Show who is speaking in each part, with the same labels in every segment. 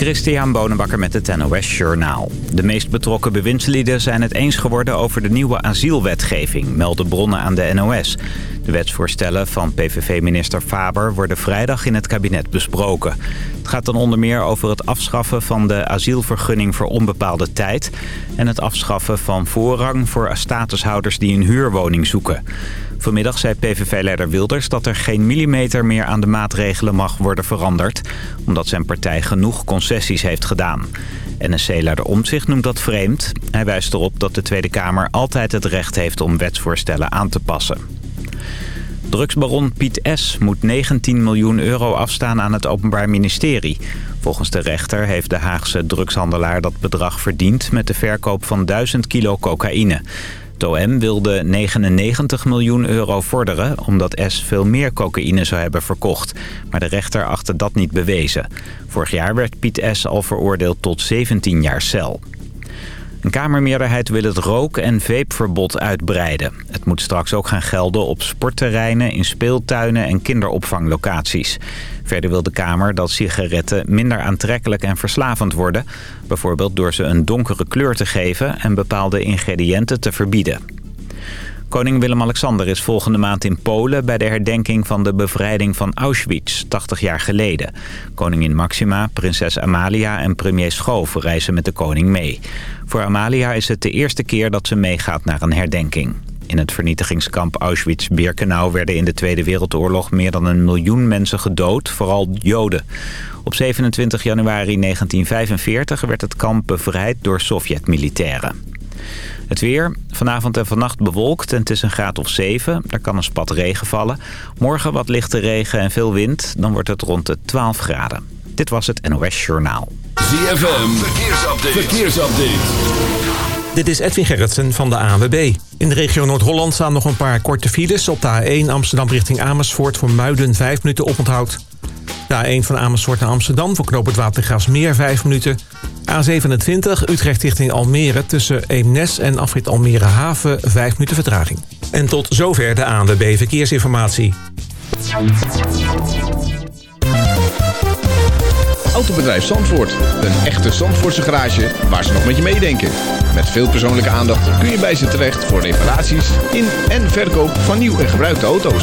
Speaker 1: Christian Bonenbakker met het NOS Journaal. De meest betrokken bewindslieden zijn het eens geworden over de nieuwe asielwetgeving, melden bronnen aan de NOS. De wetsvoorstellen van PVV-minister Faber worden vrijdag in het kabinet besproken. Het gaat dan onder meer over het afschaffen van de asielvergunning voor onbepaalde tijd... en het afschaffen van voorrang voor statushouders die een huurwoning zoeken. Vanmiddag zei PVV-leider Wilders dat er geen millimeter meer aan de maatregelen mag worden veranderd... omdat zijn partij genoeg concessies heeft gedaan. NSC-leider Omtzigt noemt dat vreemd. Hij wijst erop dat de Tweede Kamer altijd het recht heeft om wetsvoorstellen aan te passen. Drugsbaron Piet S. moet 19 miljoen euro afstaan aan het Openbaar Ministerie. Volgens de rechter heeft de Haagse drugshandelaar dat bedrag verdiend... met de verkoop van 1000 kilo cocaïne. Het OM wilde 99 miljoen euro vorderen... omdat S veel meer cocaïne zou hebben verkocht. Maar de rechter achtte dat niet bewezen. Vorig jaar werd Piet S. al veroordeeld tot 17 jaar cel. Een Kamermeerderheid wil het rook- en vapeverbod uitbreiden. Het moet straks ook gaan gelden op sportterreinen, in speeltuinen en kinderopvanglocaties. Verder wil de Kamer dat sigaretten minder aantrekkelijk en verslavend worden. Bijvoorbeeld door ze een donkere kleur te geven en bepaalde ingrediënten te verbieden. Koning Willem-Alexander is volgende maand in Polen... bij de herdenking van de bevrijding van Auschwitz, 80 jaar geleden. Koningin Maxima, prinses Amalia en premier Schoof reizen met de koning mee. Voor Amalia is het de eerste keer dat ze meegaat naar een herdenking. In het vernietigingskamp Auschwitz-Birkenau werden in de Tweede Wereldoorlog meer dan een miljoen mensen gedood, vooral Joden. Op 27 januari 1945 werd het kamp bevrijd door Sovjet-militairen. Het weer. Vanavond en vannacht bewolkt en het is een graad of 7. Er kan een spat regen vallen. Morgen wat lichte regen en veel wind. Dan wordt het rond de 12 graden. Dit was het NOS Journaal.
Speaker 2: ZFM. Verkeersupdate. Verkeersupdate.
Speaker 3: Dit is Edwin Gerritsen van de ANWB. In de regio Noord-Holland staan nog een paar korte files. Op de A1 Amsterdam richting Amersfoort voor Muiden 5 minuten oponthoud. De A1 van Amersfoort naar Amsterdam voor knoop het Watergraafsmeer 5 minuten. A27 Utrecht richting Almere tussen Eemnes en afrit Almere Haven 5 minuten vertraging. En tot zover de ANWB Verkeersinformatie.
Speaker 4: Autobedrijf Zandvoort. Een echte Zandvoortse garage waar ze nog met je meedenken. Met veel persoonlijke aandacht kun je bij ze terecht voor reparaties in en verkoop van nieuw en gebruikte auto's.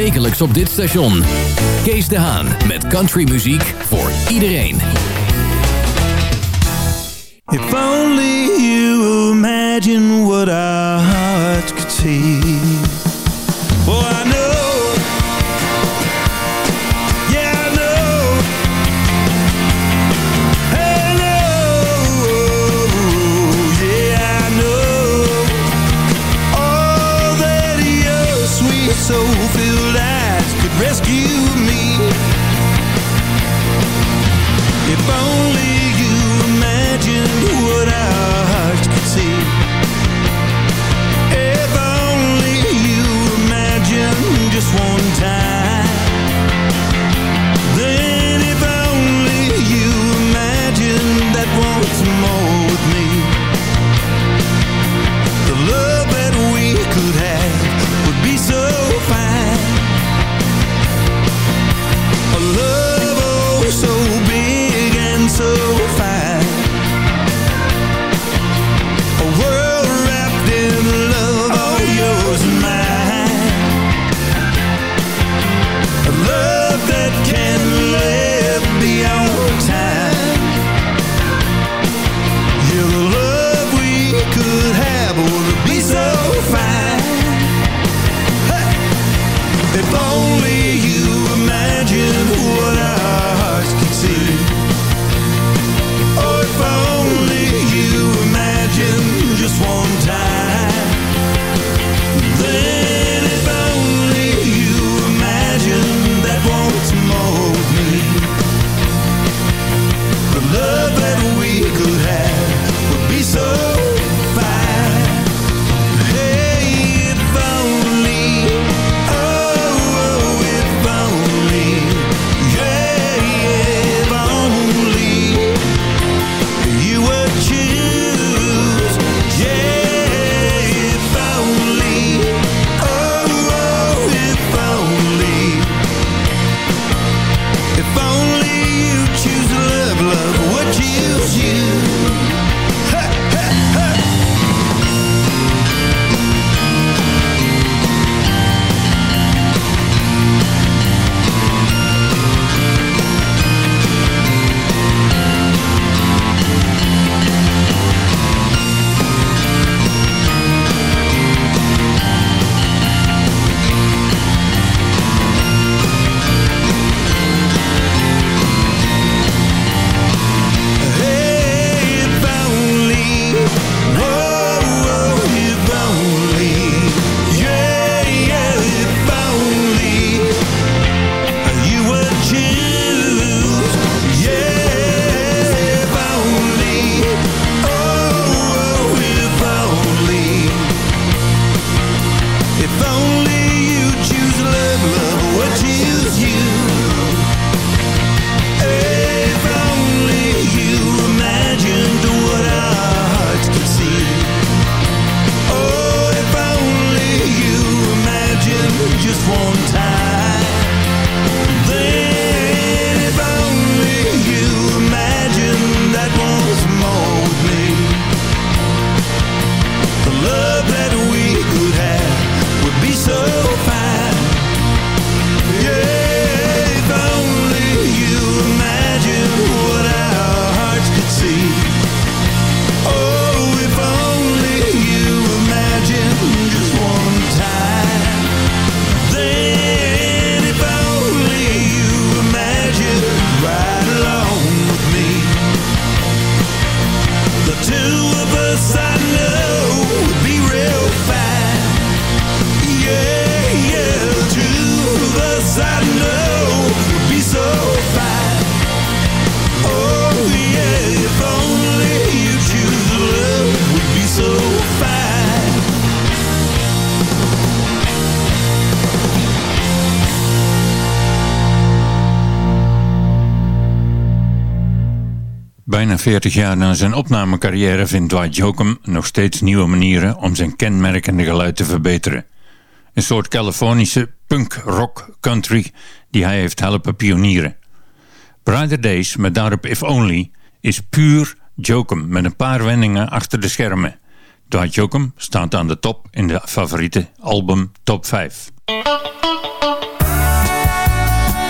Speaker 5: Wekelijks op dit station. Kees de Haan met countrymuziek voor iedereen.
Speaker 6: If only you imagine what our hearts could see. Oh, I know.
Speaker 7: 41 jaar na zijn opnamecarrière vindt Dwight Jokum nog steeds nieuwe manieren om zijn kenmerkende geluid te verbeteren. Een soort Californische punk-rock-country die hij heeft helpen pionieren. Brighter Days met daarop If Only is puur Jokum met een paar wendingen achter de schermen. Dwight Jokum staat aan de top in de favoriete album Top 5.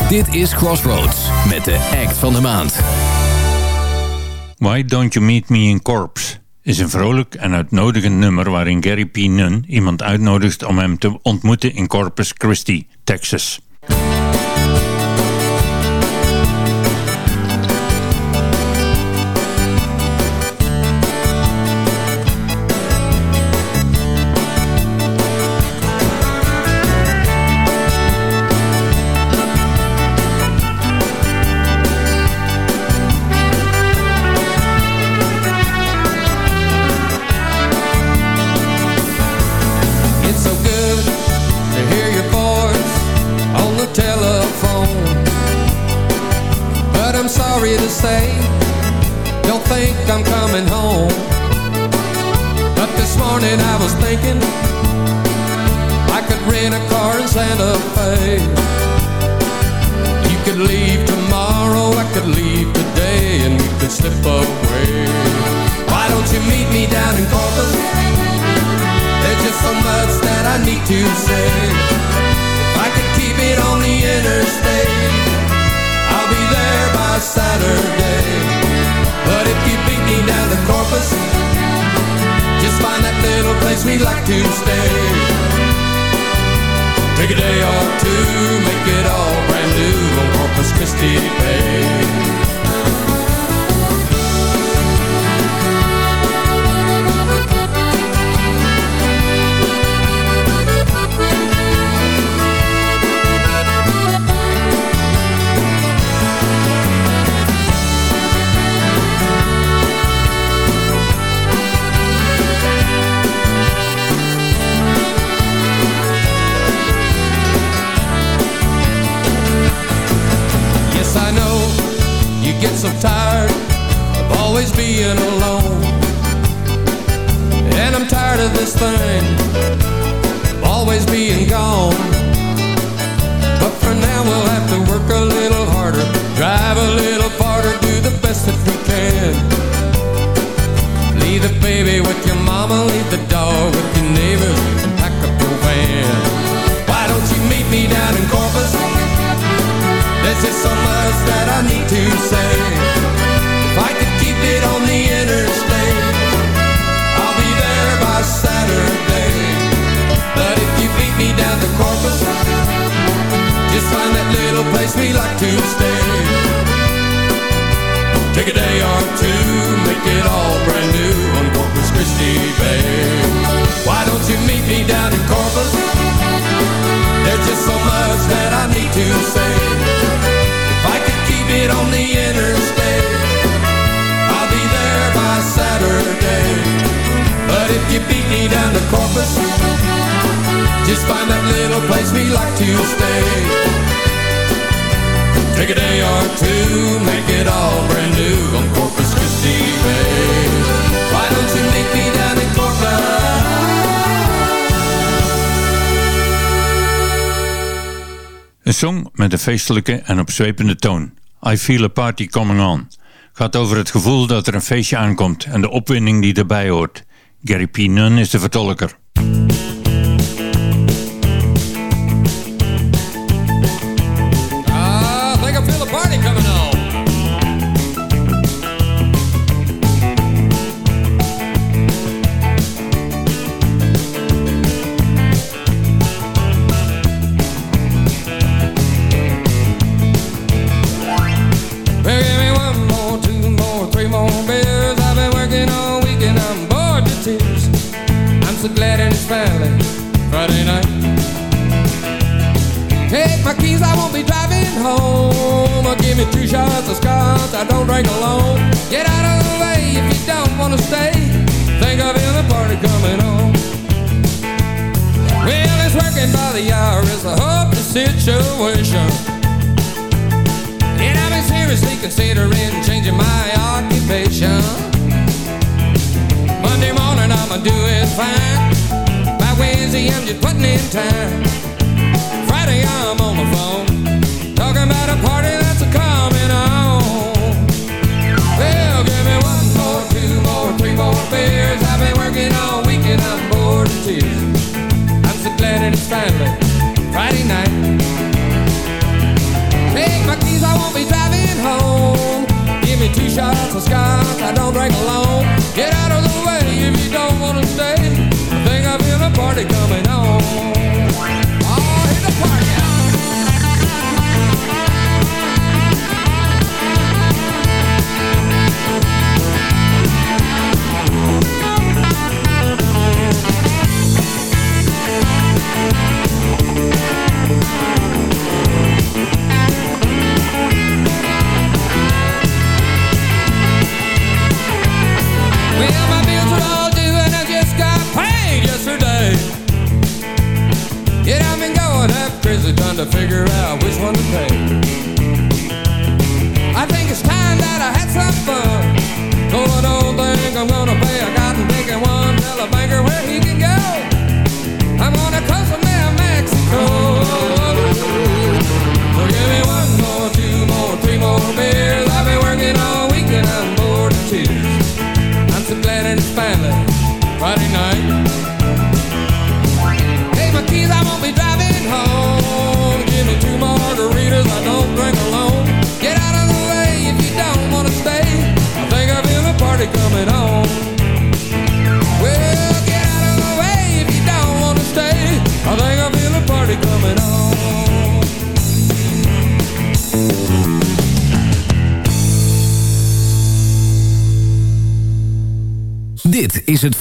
Speaker 5: Dit is Crossroads met de act van de maand.
Speaker 7: Why Don't You Meet Me in Corpse is een vrolijk en uitnodigend nummer waarin Gary P. Nunn iemand uitnodigt om hem te ontmoeten in Corpus Christi, Texas.
Speaker 8: Little place we like to stay. Take a day or two, make it all brand new on Corpus Christi Bay. Being alone. And I'm tired of this thing, always being gone. But for now, we'll have to work a little harder, drive a little farther, do the best that we can. Leave the baby with your mama, leave the dog with your neighbors, and pack up your van. Why don't you meet me down in Corpus? There's just so much that I need to say. Just find that little place we like to stay. Take a day or two, make it all brand new on Corpus Christi Bay. Why don't you meet me down in Corpus? There's just so much that I need to say. If I could keep it on the interstate, I'll be there by Saturday. But if you beat me down to Corpus, just find that little place we like to stay. Take a day or two, make it all brand new on Corpus Christi Bay. Why don't you meet me down in Corpus?
Speaker 7: Een song met een feestelijke en opzwepende toon. I Feel a Party Coming On. Gaat over het gevoel dat er een feestje aankomt en de opwinding die erbij hoort. Gary P. Nunn is de vertolker.
Speaker 8: situation. And I've been seriously considering changing my occupation. Monday morning I'ma do it fine. By Wednesday I'm just putting in time. Friday I'm on the phone Talking about a party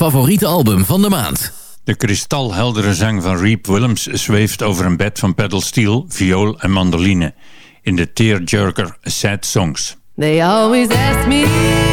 Speaker 5: favoriete album van de maand.
Speaker 7: De kristalheldere zang van Reep Willems zweeft over een bed van pedalsteel, viool en mandoline. In de tearjerker Sad Songs.
Speaker 9: They always ask me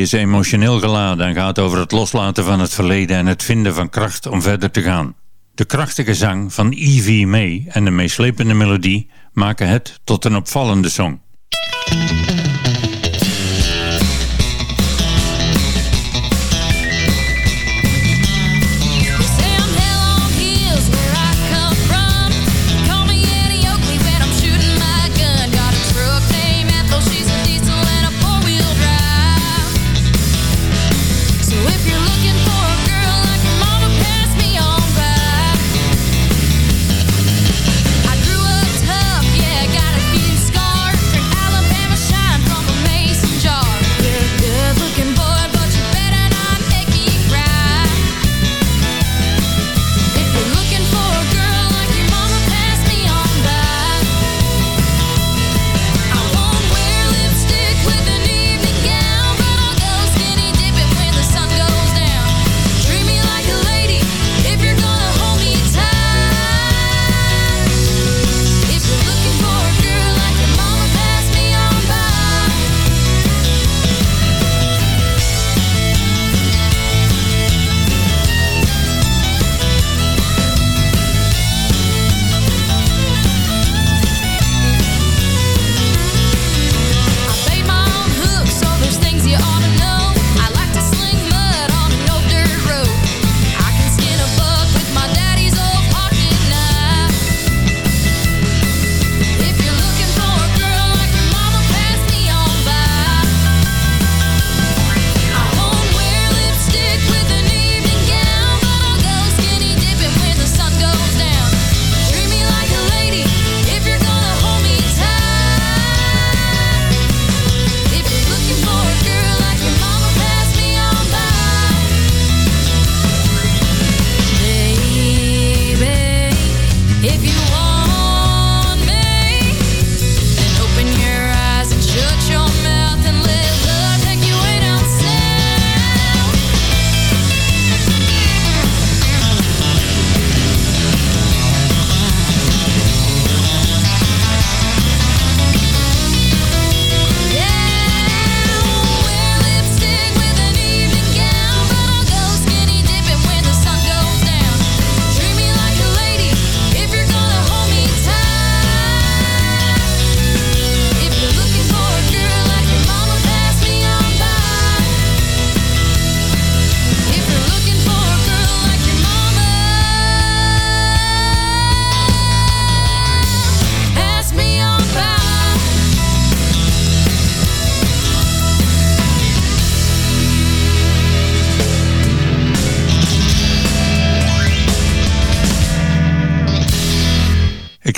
Speaker 5: is emotioneel geladen en gaat over het loslaten van het verleden en het vinden van kracht om verder te gaan. De krachtige zang van Evie May en de meeslepende melodie maken het tot een opvallende song.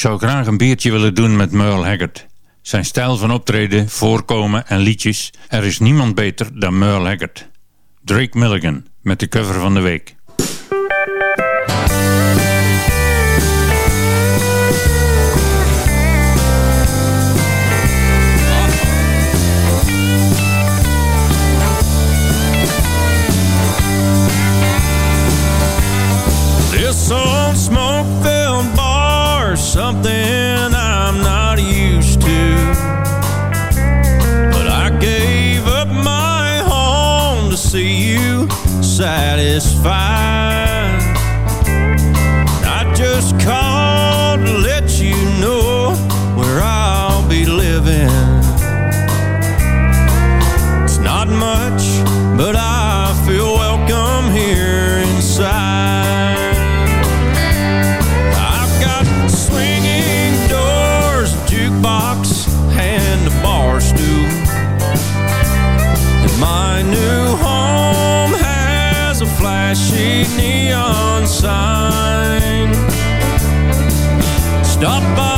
Speaker 5: Ik zou graag een biertje willen doen met Merle Haggard. Zijn stijl van optreden, voorkomen en liedjes. Er is niemand beter dan Merle Haggard. Drake Milligan met de cover van de week.
Speaker 10: This song Something I'm not used to. But I gave up my home to see you satisfied. I just caught sign. Stop by.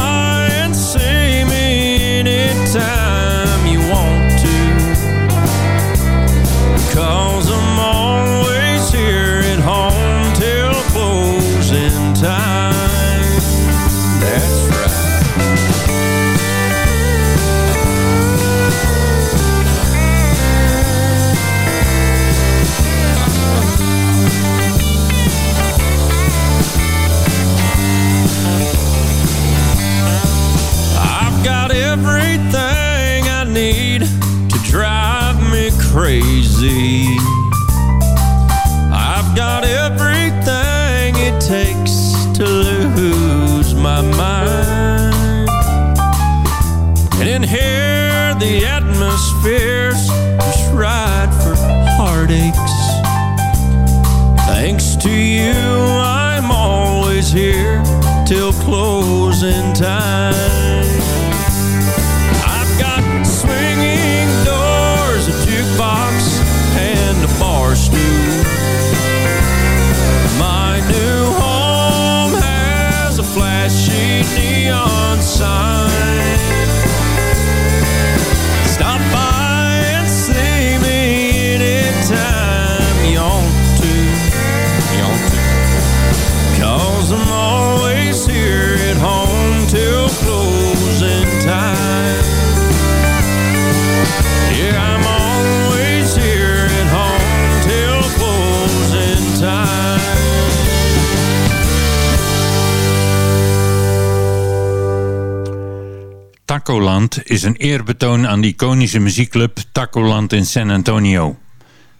Speaker 7: Is een eerbetoon aan de iconische muziekclub Tacoland in San Antonio.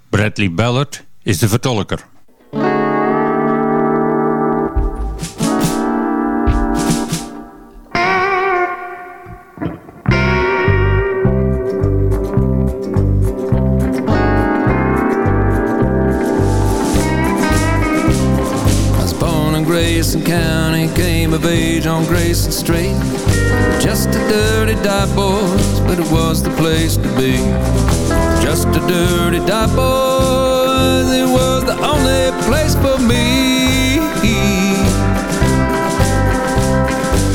Speaker 7: Bradley Ballard is de vertolker.
Speaker 10: Grayson County, came of age on Grayson Street. Just a dirty dive boys, but it was the place to be. Just a dirty dive boys, it was the only place for me.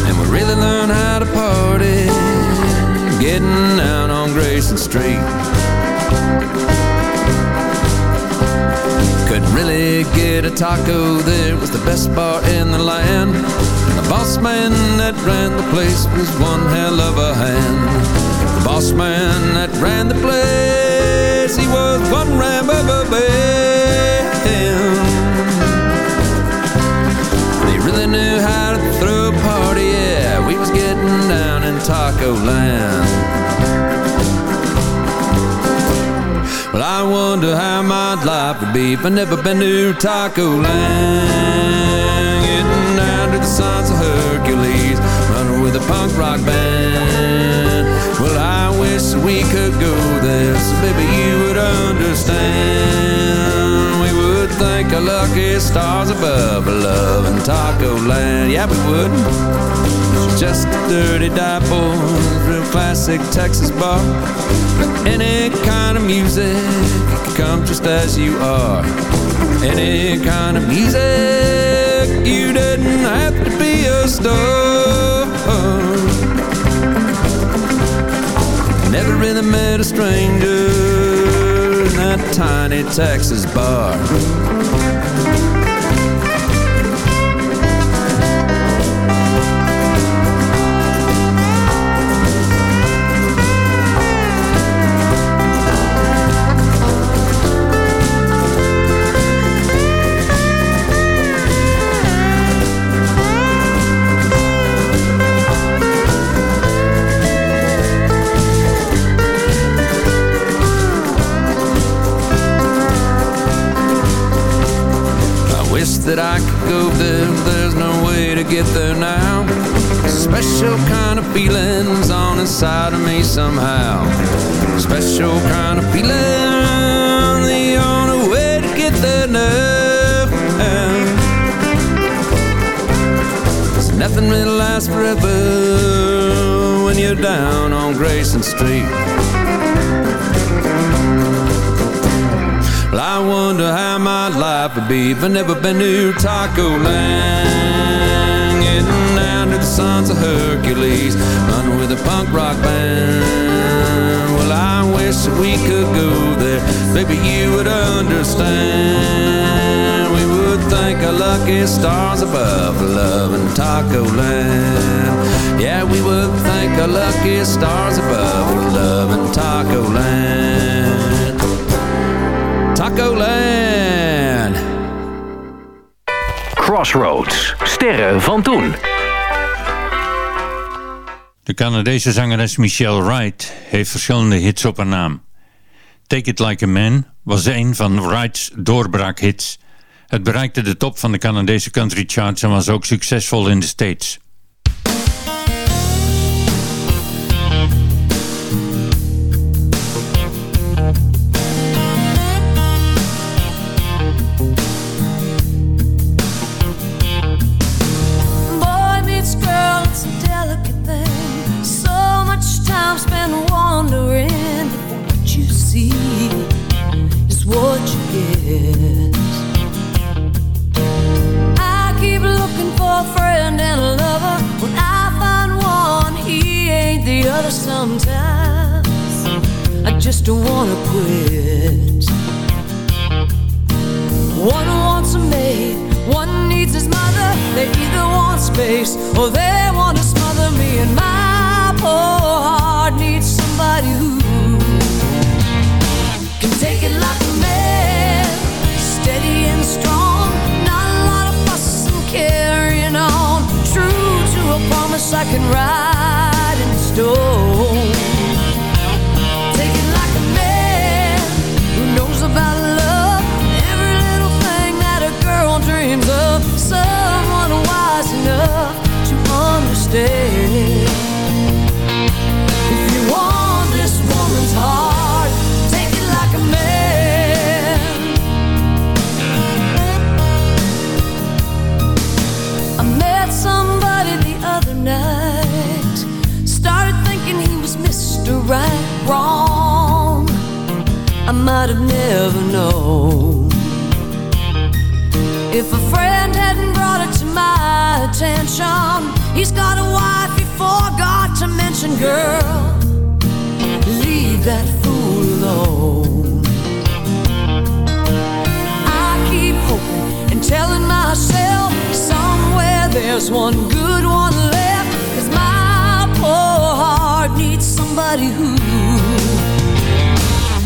Speaker 10: And we really learned how to party, getting out on Grayson Street. Couldn't really get a taco there was the best bar in the land. And the boss man that ran the place was one hell of a hand. The boss man that ran the place, he was one ram of a band. They really knew how to throw a party, yeah. We was getting down in taco land. Well, I wonder how my life would be if I never been to Taco Land. Getting down to the Sons of Hercules, running with a punk rock band. Well, I wish we could go there, so baby you would understand. Our lucky stars above, love in Taco Land. Yeah, we would. Just a dirty boy, real classic Texas bar. Any kind of music, come just as you are. Any kind of music, you didn't have to be a star. Never really met a stranger in that tiny Texas bar. If I never been to Taco Land. Getting down to the Sons of Hercules, running with a punk rock band. Well, I wish that we could go there, baby, you would understand. We would thank our lucky stars above, love in Taco Land. Yeah, we would thank our lucky stars above, love in Taco Land. Taco Land.
Speaker 11: Crossroads. Sterren van toen.
Speaker 7: De Canadese zangeres Michelle Wright heeft verschillende hits op haar naam. Take It Like a Man
Speaker 5: was een van Wright's doorbraakhits. Het bereikte de top van de Canadese country charts en was ook succesvol in de States.
Speaker 7: somebody who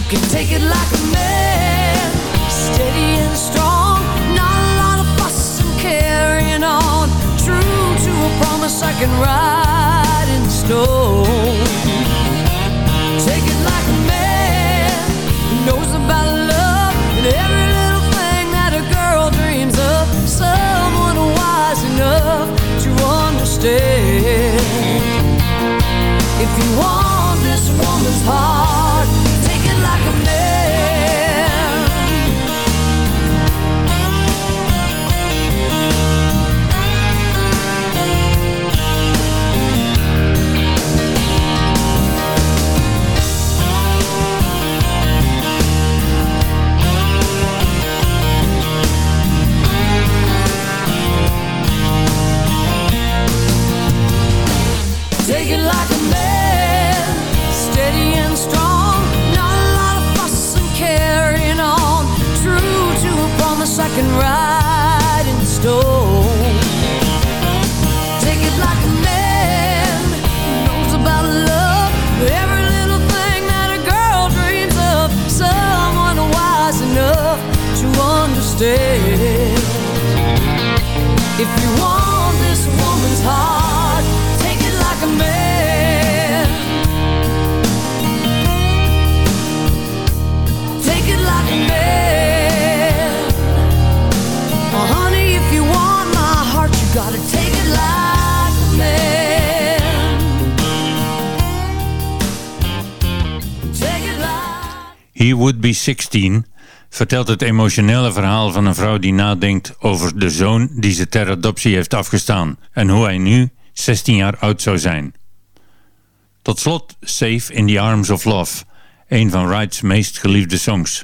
Speaker 7: can take it like a man, steady and strong, not a lot of fuss and carrying on, true to a promise I can ride. can ride in the storm. Take it like a man who knows about love. Every little thing that a girl dreams of. Someone wise enough to understand. If you want this woman's heart.
Speaker 5: He Would Be 16 vertelt het emotionele verhaal van een vrouw die nadenkt over de zoon die ze ter adoptie heeft afgestaan en hoe hij nu 16 jaar oud zou zijn. Tot slot Safe in the Arms of Love, een van Wright's meest geliefde songs.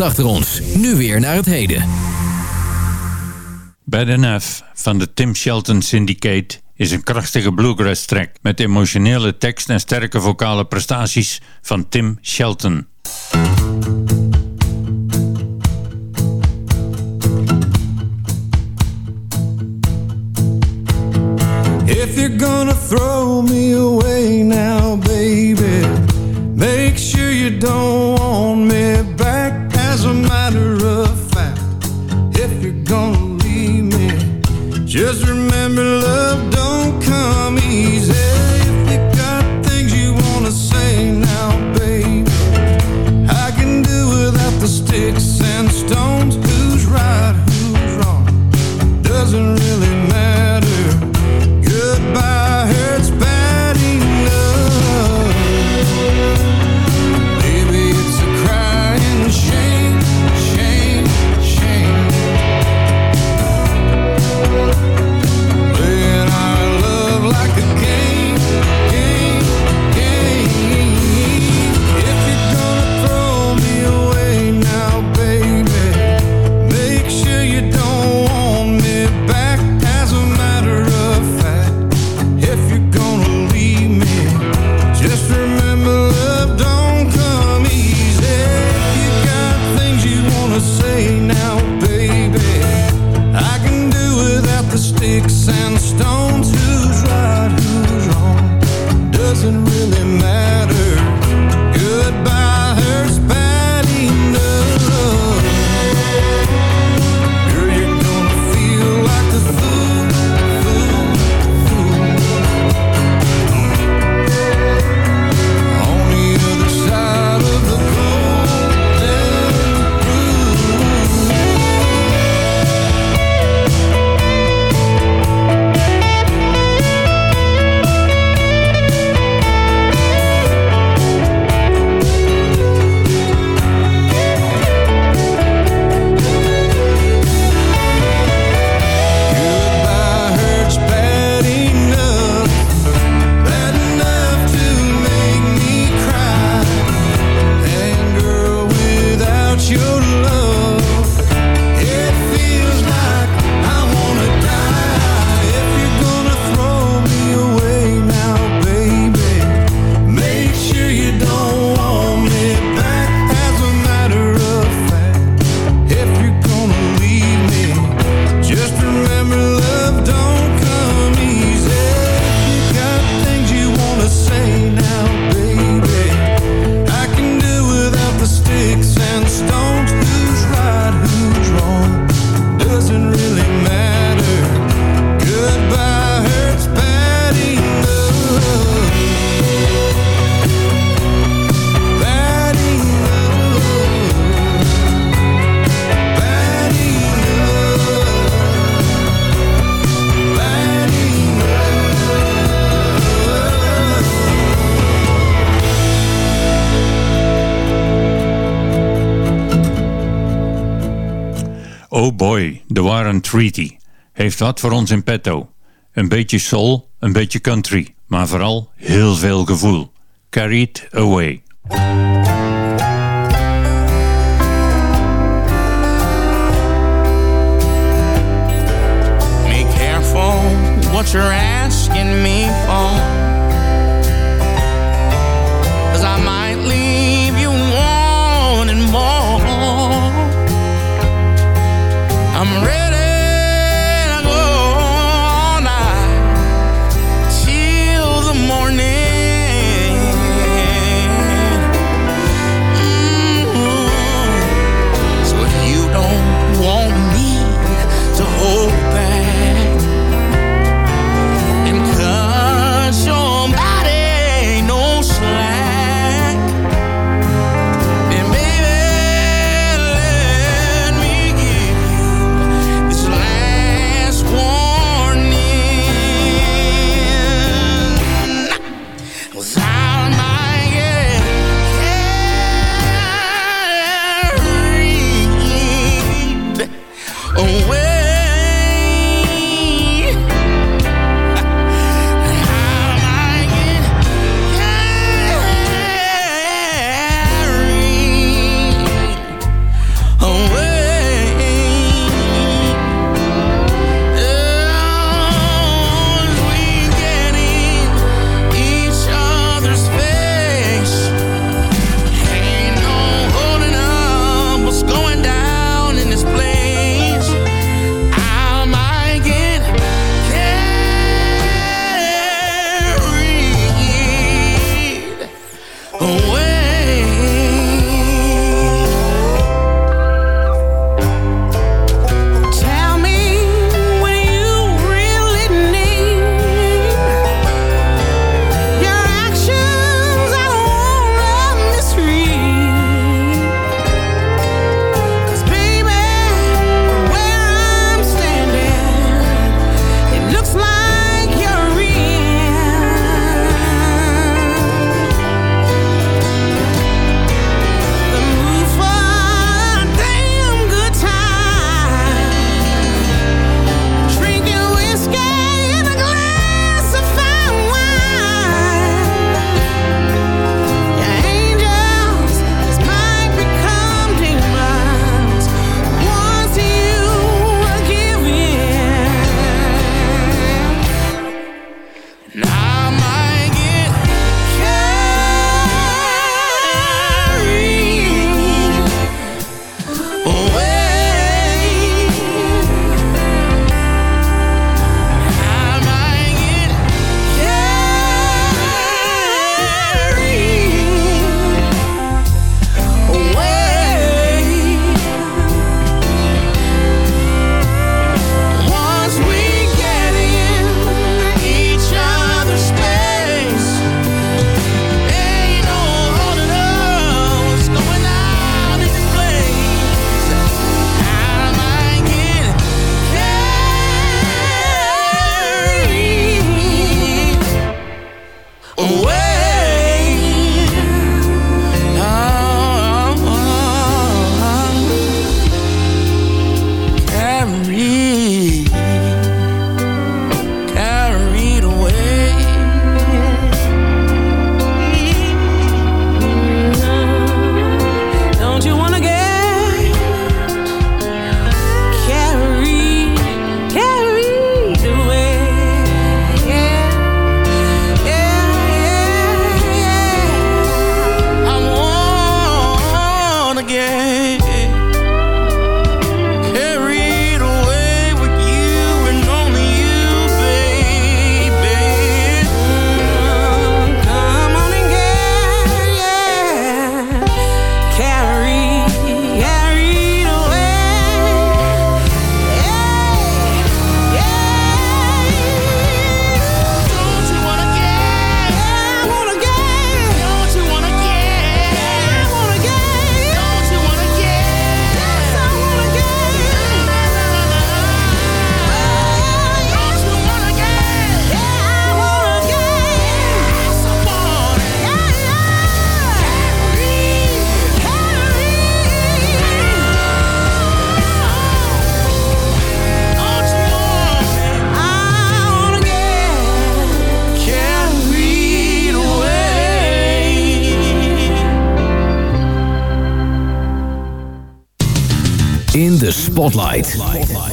Speaker 5: achter ons. Nu weer naar het heden.
Speaker 7: Bad Enough van de Tim Shelton Syndicate is een krachtige bluegrass track met emotionele tekst en sterke vocale prestaties van Tim Shelton. Heeft wat voor ons in petto. Een beetje soul, een beetje country, maar vooral heel veel gevoel. Carried Away.
Speaker 12: Be careful what you're asking me
Speaker 5: Spotlight.
Speaker 6: You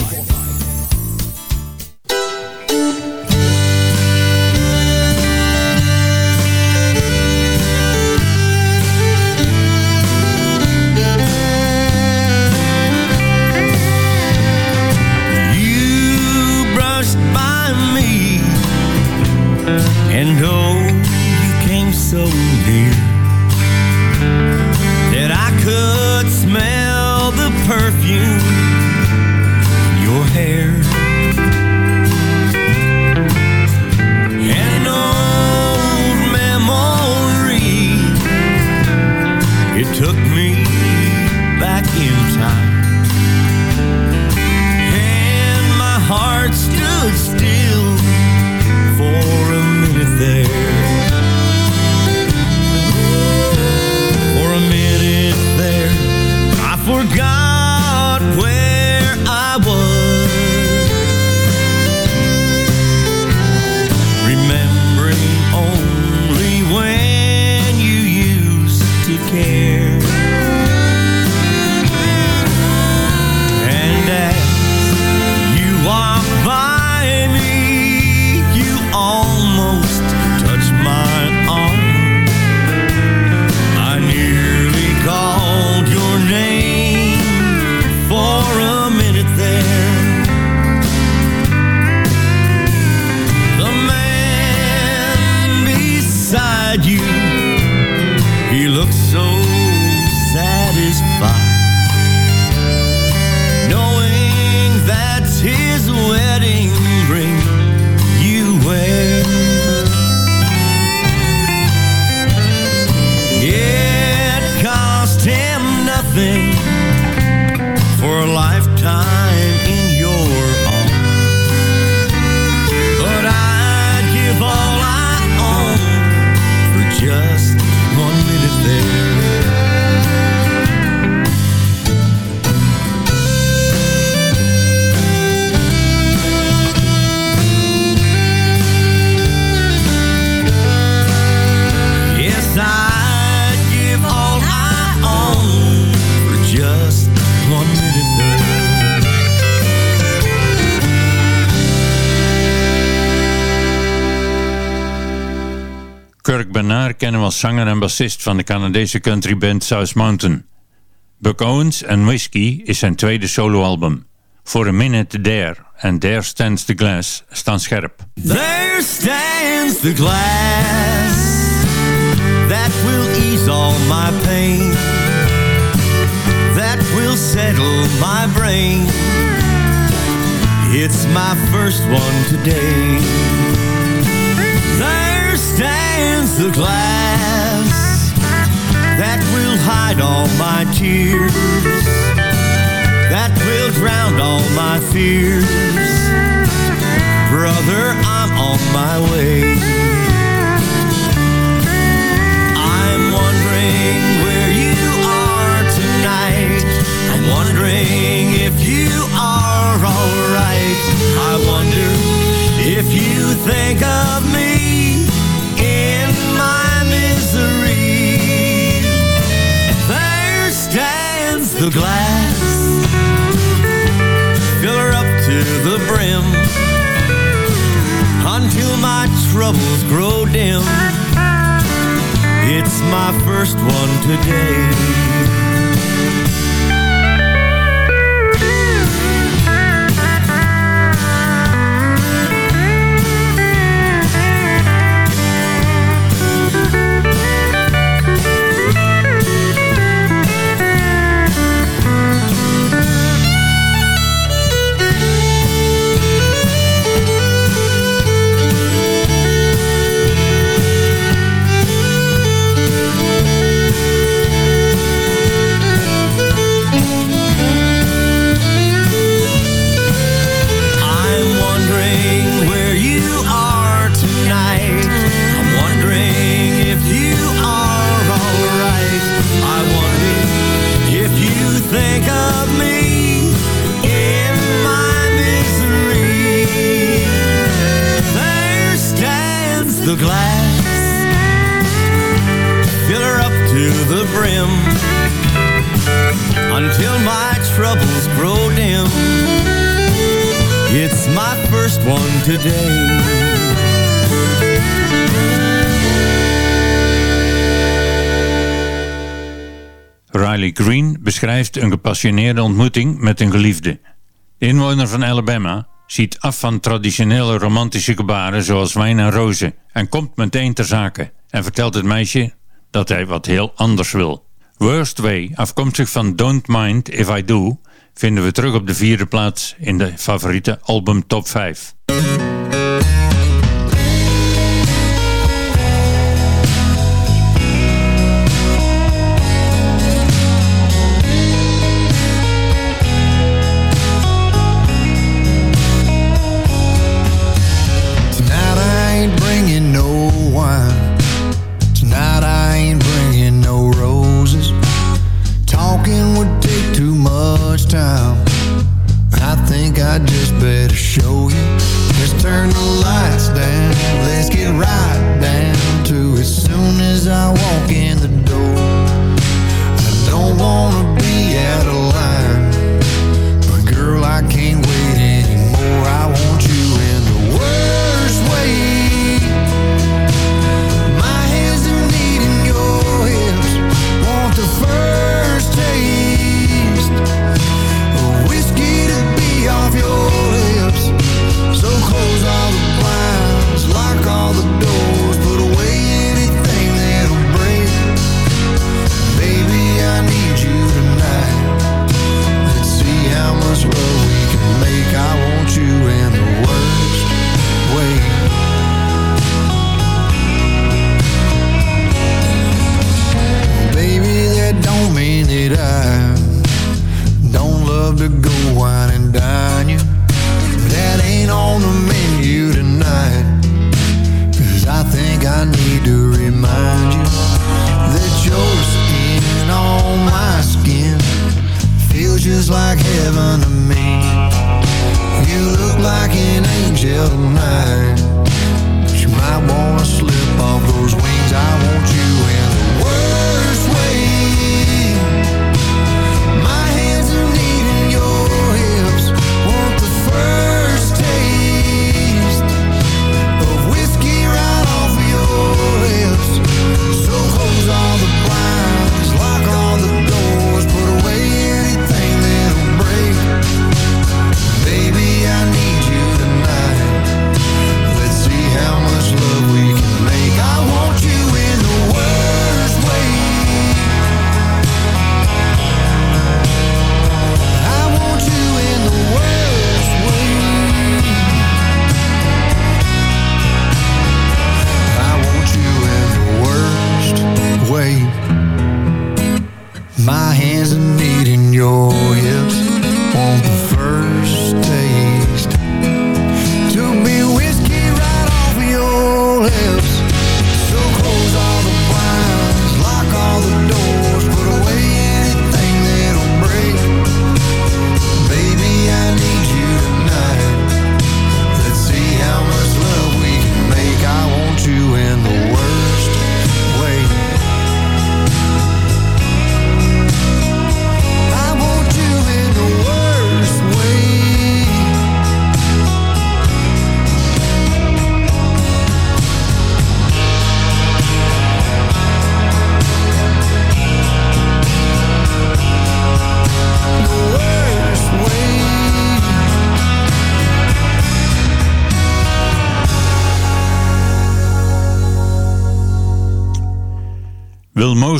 Speaker 7: Kirk Bernard kennen we als zanger en bassist van de Canadese countryband South Mountain. Buck Owens and Whiskey is zijn tweede soloalbum. For a Minute There en There Stands the Glass staan scherp.
Speaker 6: There stands the glass that will ease all my pain, that will settle my brain. It's my first one today. The glass that will hide all my tears, that will drown all my fears. Brother, I'm on my way. I'm wondering where you are tonight. I'm wondering if you are alright. I wonder if you think of me the glass. Fill her up to the brim until my troubles grow dim. It's my first one today. today
Speaker 13: Riley Green beschrijft een gepassioneerde ontmoeting met een geliefde. De inwoner van Alabama ziet af van traditionele romantische gebaren zoals wijn en rozen en komt meteen ter zake en vertelt het meisje dat hij wat heel anders wil. Worst Way, afkomstig van Don't Mind If I Do, vinden we terug op de vierde plaats in de favoriete album top 5.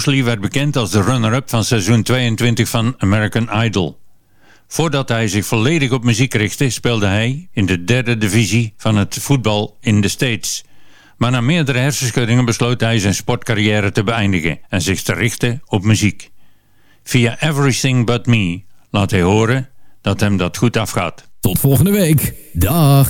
Speaker 13: Presley werd bekend als de runner-up van seizoen 22 van American Idol. Voordat hij zich volledig op muziek richtte, speelde hij in de derde divisie van het voetbal in de States. Maar na meerdere hersenschuddingen besloot hij zijn sportcarrière te beëindigen en zich te richten op muziek. Via Everything But Me laat hij horen dat hem dat goed afgaat.
Speaker 11: Tot volgende week. Dag.